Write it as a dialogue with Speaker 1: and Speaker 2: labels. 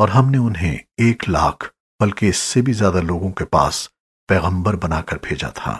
Speaker 1: اور ہم نے انہیں ایک لاکھ، بلکہ اس سے بھی زیادہ لوگوں کے پاس پیغمبر بنا کر بھیجا تھا۔